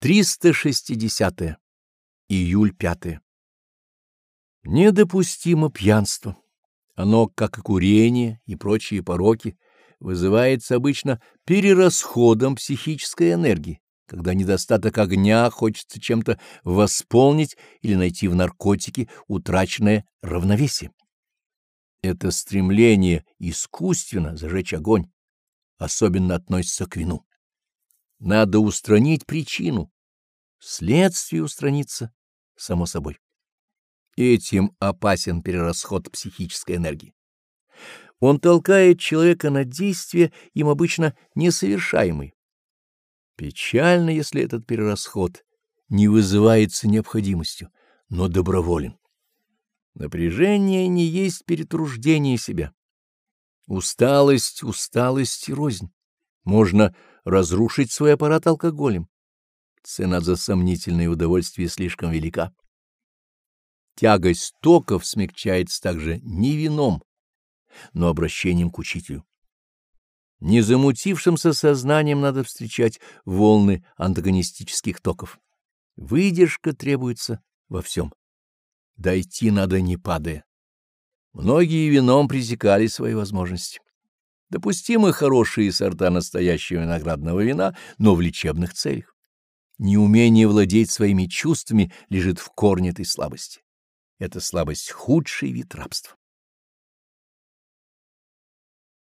360. -е. Июль 5. Недопустимо пьянство. Оно, как и курение и прочие пороки, вызывается обычно перерасходом психической энергии, когда недостаток огня хочется чем-то восполнить или найти в наркотике утраченное равновесие. Это стремление искусственно зажечь огонь особенно относится к вину. Надо устранить причину, следствие устранится само собой. Этим опасен перерасход психической энергии. Он толкает человека на действия, им обычно несовершаемые. Печально, если этот перерасход не вызывается необходимостью, но доброволен. Напряжение не есть перетруждение себя. Усталость, усталость и рознь. Можно разрушить свой аппарат алкоголем. Цена за сомнительное удовольствие слишком велика. Тягость токов смягчается также не вином, но обращением к учителю. Незамутившимся сознанием надо встречать волны антагонистических токов. Выдержка требуется во всем. Дойти надо не падая. Многие вином пресекали свои возможности. Допустимы хорошие сорта настоящего виноградного вина, но в лечебных целях. Неумение владеть своими чувствами лежит в корне этой слабости. Это слабость — худший вид рабства.